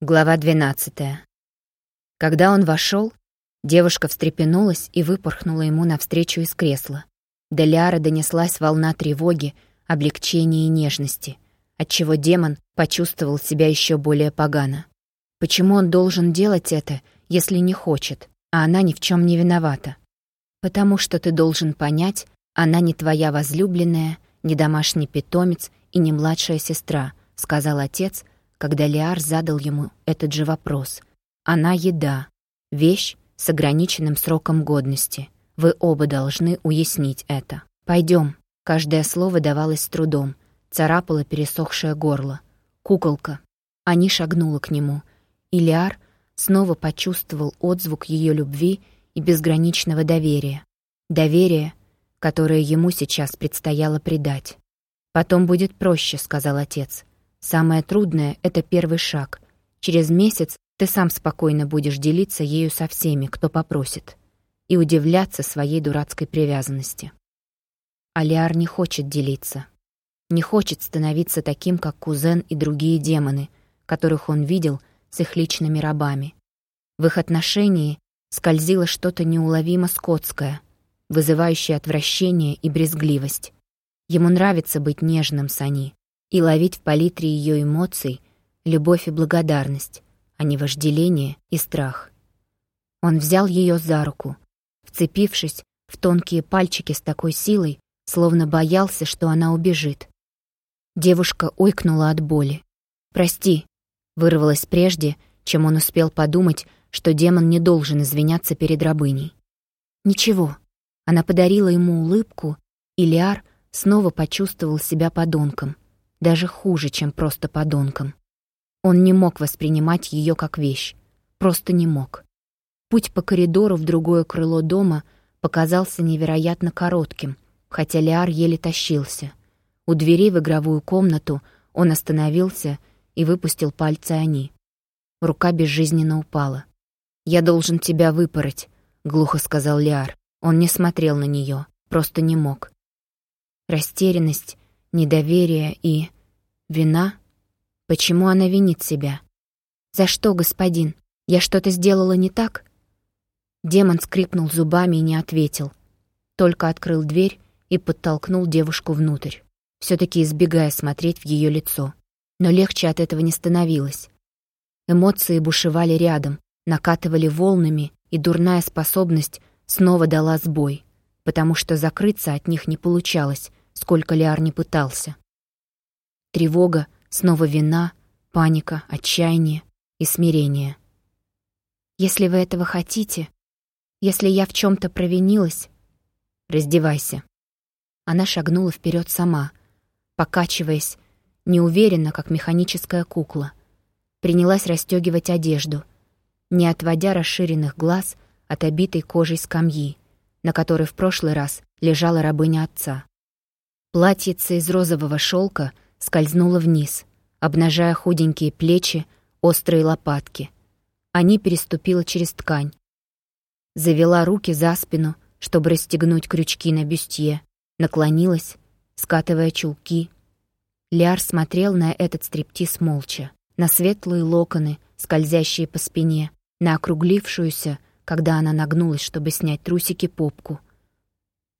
Глава 12. Когда он вошел, девушка встрепенулась и выпорхнула ему навстречу из кресла. До Ляра донеслась волна тревоги, облегчения и нежности, отчего демон почувствовал себя еще более погано. Почему он должен делать это, если не хочет, а она ни в чем не виновата? Потому что ты должен понять, она не твоя возлюбленная, не домашний питомец и не младшая сестра, сказал отец — когда Лиар задал ему этот же вопрос. «Она еда, вещь с ограниченным сроком годности. Вы оба должны уяснить это. Пойдем. Каждое слово давалось с трудом, царапало пересохшее горло. «Куколка». Они шагнула к нему, и Лиар снова почувствовал отзвук ее любви и безграничного доверия. Доверие, которое ему сейчас предстояло предать. «Потом будет проще», — сказал отец. Самое трудное — это первый шаг. Через месяц ты сам спокойно будешь делиться ею со всеми, кто попросит, и удивляться своей дурацкой привязанности. Алиар не хочет делиться. Не хочет становиться таким, как кузен и другие демоны, которых он видел с их личными рабами. В их отношении скользило что-то неуловимо скотское, вызывающее отвращение и брезгливость. Ему нравится быть нежным с Ани, и ловить в палитре ее эмоций любовь и благодарность, а не вожделение и страх. Он взял ее за руку, вцепившись в тонкие пальчики с такой силой, словно боялся, что она убежит. Девушка ойкнула от боли. «Прости», — вырвалась прежде, чем он успел подумать, что демон не должен извиняться перед рабыней. «Ничего». Она подарила ему улыбку, и Лиар снова почувствовал себя подонком — даже хуже, чем просто подонком. Он не мог воспринимать ее как вещь, просто не мог. Путь по коридору в другое крыло дома показался невероятно коротким, хотя Лиар еле тащился. У двери в игровую комнату он остановился и выпустил пальцы они. Рука безжизненно упала. «Я должен тебя выпороть», — глухо сказал Лиар. Он не смотрел на нее, просто не мог. Растерянность недоверие и... вина? Почему она винит себя? «За что, господин? Я что-то сделала не так?» Демон скрипнул зубами и не ответил. Только открыл дверь и подтолкнул девушку внутрь, все таки избегая смотреть в ее лицо. Но легче от этого не становилось. Эмоции бушевали рядом, накатывали волнами, и дурная способность снова дала сбой, потому что закрыться от них не получалось, сколько Лиар не пытался. Тревога, снова вина, паника, отчаяние и смирение. «Если вы этого хотите, если я в чем то провинилась, раздевайся». Она шагнула вперед сама, покачиваясь, неуверенно, как механическая кукла. Принялась расстегивать одежду, не отводя расширенных глаз от обитой кожей скамьи, на которой в прошлый раз лежала рабыня отца. Платьице из розового шелка скользнуло вниз, обнажая худенькие плечи, острые лопатки. Они переступила через ткань. Завела руки за спину, чтобы расстегнуть крючки на бюстье, наклонилась, скатывая чулки. Ляр смотрел на этот стриптиз молча, на светлые локоны, скользящие по спине, на округлившуюся, когда она нагнулась, чтобы снять трусики, попку —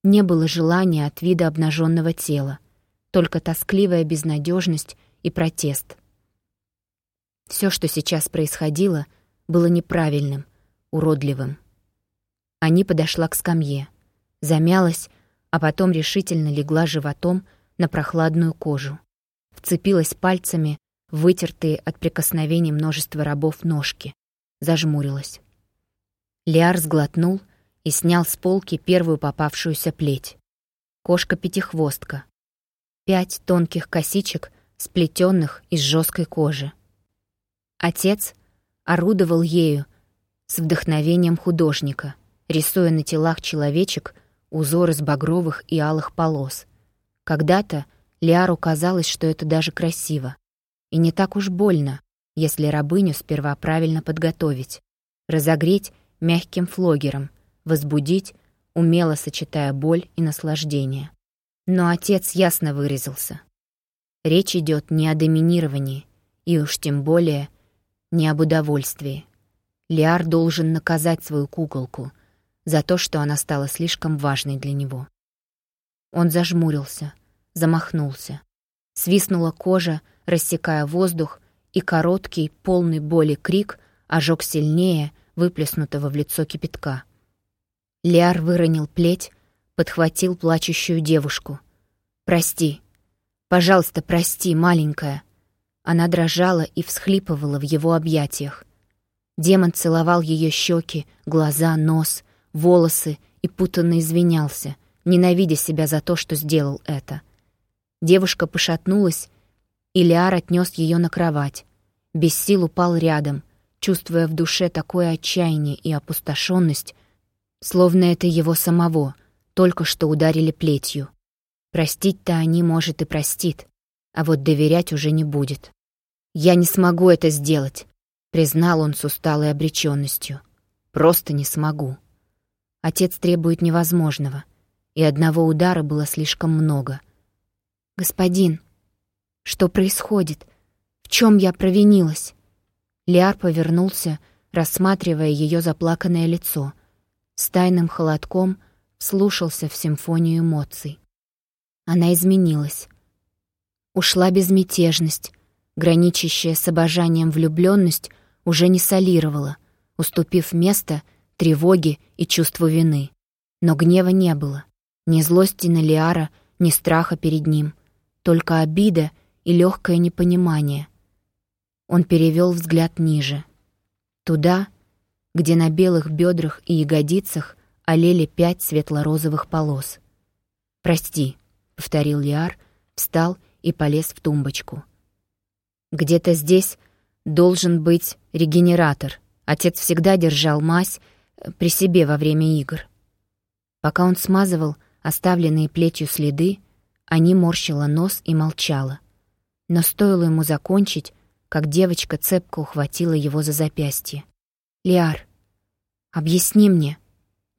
не было желания от вида обнаженного тела, только тоскливая безнадежность и протест. Все, что сейчас происходило, было неправильным, уродливым. Они подошла к скамье, замялась, а потом решительно легла животом на прохладную кожу. Вцепилась пальцами вытертые от прикосновений множества рабов ножки. Зажмурилась. Лиар сглотнул и снял с полки первую попавшуюся плеть. Кошка-пятихвостка. Пять тонких косичек, сплетенных из жесткой кожи. Отец орудовал ею с вдохновением художника, рисуя на телах человечек узор из багровых и алых полос. Когда-то Лиару казалось, что это даже красиво. И не так уж больно, если рабыню сперва правильно подготовить, разогреть мягким флогером, возбудить, умело сочетая боль и наслаждение. Но отец ясно выразился. Речь идет не о доминировании, и уж тем более не об удовольствии. Лиар должен наказать свою куколку за то, что она стала слишком важной для него. Он зажмурился, замахнулся. Свистнула кожа, рассекая воздух, и короткий, полный боли крик ожег сильнее выплеснутого в лицо кипятка. Лиар выронил плеть, подхватил плачущую девушку. «Прости. Пожалуйста, прости, маленькая». Она дрожала и всхлипывала в его объятиях. Демон целовал ее щеки, глаза, нос, волосы и путанно извинялся, ненавидя себя за то, что сделал это. Девушка пошатнулась, и Лиар отнес ее на кровать. Без сил упал рядом, чувствуя в душе такое отчаяние и опустошенность, словно это его самого — только что ударили плетью. Простить-то они, может, и простит, а вот доверять уже не будет. «Я не смогу это сделать», — признал он с усталой обреченностью. «Просто не смогу». Отец требует невозможного, и одного удара было слишком много. «Господин, что происходит? В чем я провинилась?» Лиар повернулся, рассматривая ее заплаканное лицо. С тайным холодком слушался в симфонию эмоций. Она изменилась. Ушла безмятежность, граничащая с обожанием влюбленность уже не солировала, уступив место тревоге и чувству вины. Но гнева не было, ни злости на Лиара, ни страха перед ним, только обида и легкое непонимание. Он перевел взгляд ниже. Туда, где на белых бедрах и ягодицах олели пять светло-розовых полос. «Прости», — повторил Лиар, встал и полез в тумбочку. «Где-то здесь должен быть регенератор. Отец всегда держал мазь э, при себе во время игр». Пока он смазывал оставленные плетью следы, они морщила нос и молчала. Но стоило ему закончить, как девочка цепко ухватила его за запястье. «Лиар, объясни мне»,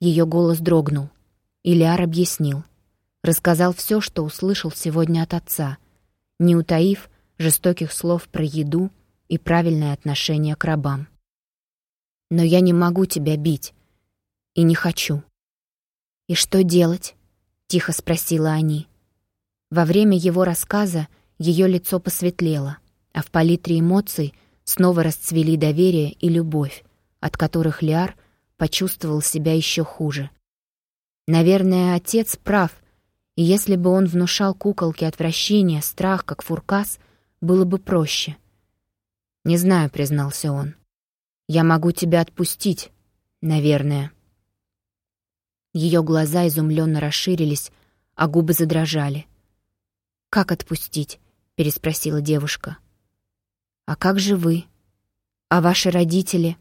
ее голос дрогнул. Ильяр объяснил. Рассказал все, что услышал сегодня от отца, не утаив жестоких слов про еду и правильное отношение к рабам. «Но я не могу тебя бить. И не хочу». «И что делать?» — тихо спросила они. Во время его рассказа ее лицо посветлело, а в палитре эмоций снова расцвели доверие и любовь, от которых Лиар — почувствовал себя еще хуже. Наверное, отец прав, и если бы он внушал куколке отвращение, страх, как фуркас, было бы проще. «Не знаю», — признался он. «Я могу тебя отпустить, наверное». Ее глаза изумленно расширились, а губы задрожали. «Как отпустить?» — переспросила девушка. «А как же вы? А ваши родители?»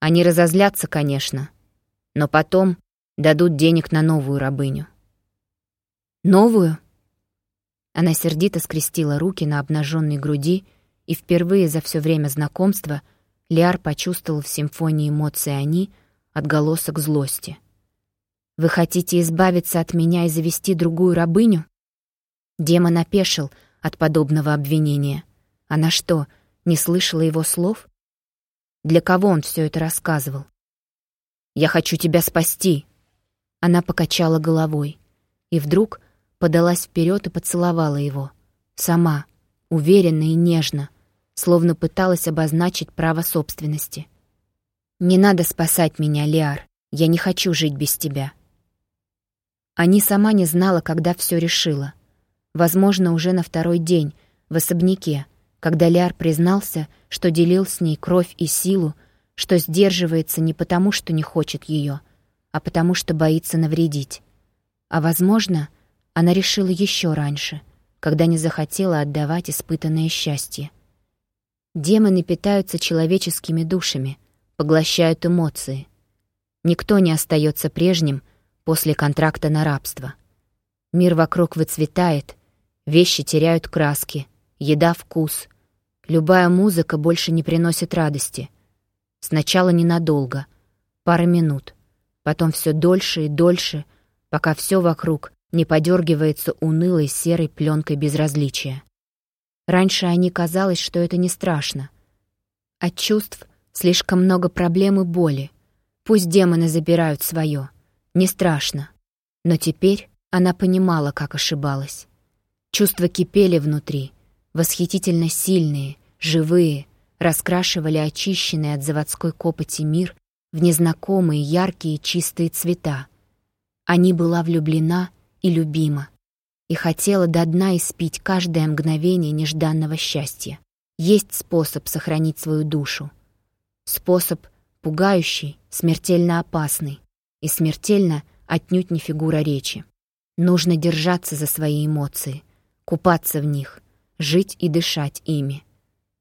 Они разозлятся, конечно, но потом дадут денег на новую рабыню. «Новую?» Она сердито скрестила руки на обнаженной груди, и впервые за все время знакомства Лиар почувствовал в симфонии эмоций они отголосок злости. «Вы хотите избавиться от меня и завести другую рабыню?» Демон опешил от подобного обвинения. Она что, не слышала его слов? Для кого он все это рассказывал? «Я хочу тебя спасти!» Она покачала головой и вдруг подалась вперед и поцеловала его. Сама, уверенно и нежно, словно пыталась обозначить право собственности. «Не надо спасать меня, Лиар. Я не хочу жить без тебя». Они сама не знала, когда все решила. Возможно, уже на второй день, в особняке, когда Ляр признался, что делил с ней кровь и силу, что сдерживается не потому, что не хочет ее, а потому, что боится навредить. А, возможно, она решила еще раньше, когда не захотела отдавать испытанное счастье. Демоны питаются человеческими душами, поглощают эмоции. Никто не остается прежним после контракта на рабство. Мир вокруг выцветает, вещи теряют краски, еда — вкус, Любая музыка больше не приносит радости. Сначала ненадолго, пара минут, потом все дольше и дольше, пока все вокруг не подергивается унылой серой пленкой безразличия. Раньше они казалось, что это не страшно. От чувств слишком много проблем и боли. Пусть демоны забирают свое. Не страшно. Но теперь она понимала, как ошибалась. Чувства кипели внутри, восхитительно сильные, живые, раскрашивали очищенный от заводской копоти мир в незнакомые яркие чистые цвета. Они была влюблена и любима, и хотела до дна испить каждое мгновение нежданного счастья. Есть способ сохранить свою душу. Способ пугающий, смертельно опасный и смертельно отнюдь не фигура речи. Нужно держаться за свои эмоции, купаться в них, жить и дышать ими.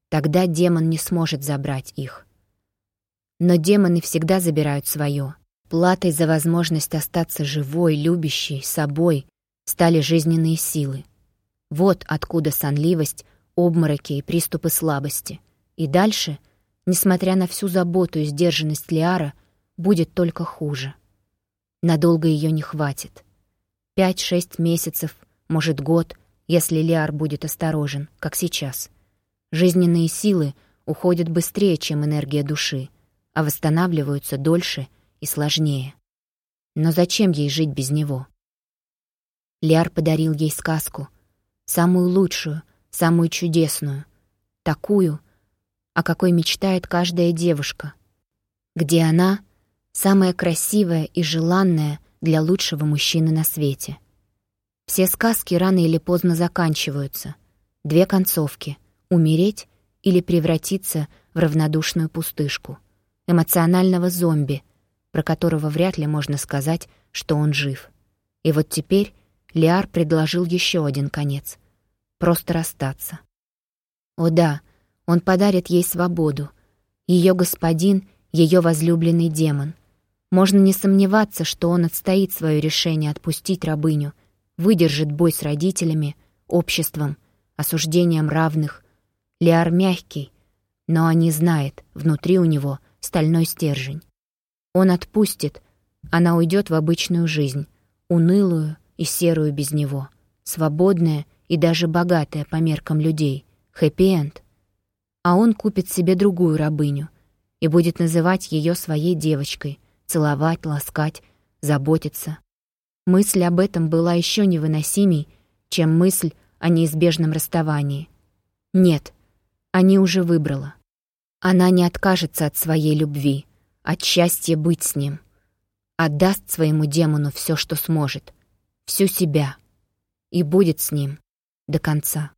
Тогда демон не сможет забрать их. Но демоны всегда забирают свое. Платой за возможность остаться живой, любящей, собой стали жизненные силы. Вот откуда сонливость, обмороки и приступы слабости. И дальше, несмотря на всю заботу и сдержанность Лиара, будет только хуже. Надолго ее не хватит. Пять-шесть месяцев, может, год, если Лиар будет осторожен, как сейчас — Жизненные силы уходят быстрее, чем энергия души, а восстанавливаются дольше и сложнее. Но зачем ей жить без него? Ляр подарил ей сказку, самую лучшую, самую чудесную, такую, о какой мечтает каждая девушка, где она — самая красивая и желанная для лучшего мужчины на свете. Все сказки рано или поздно заканчиваются. Две концовки — умереть или превратиться в равнодушную пустышку, эмоционального зомби, про которого вряд ли можно сказать, что он жив. И вот теперь Лиар предложил еще один конец — просто расстаться. О да, он подарит ей свободу. Ее господин — ее возлюбленный демон. Можно не сомневаться, что он отстоит свое решение отпустить рабыню, выдержит бой с родителями, обществом, осуждением равных — Лиар мягкий, но они знает, внутри у него стальной стержень. Он отпустит, она уйдет в обычную жизнь, унылую и серую без него, свободная и даже богатая по меркам людей, хэппи-энд. А он купит себе другую рабыню и будет называть ее своей девочкой, целовать, ласкать, заботиться. Мысль об этом была еще невыносимей, чем мысль о неизбежном расставании. Нет, они уже выбрала. Она не откажется от своей любви, от счастья быть с ним. Отдаст своему демону все, что сможет, всю себя, и будет с ним до конца.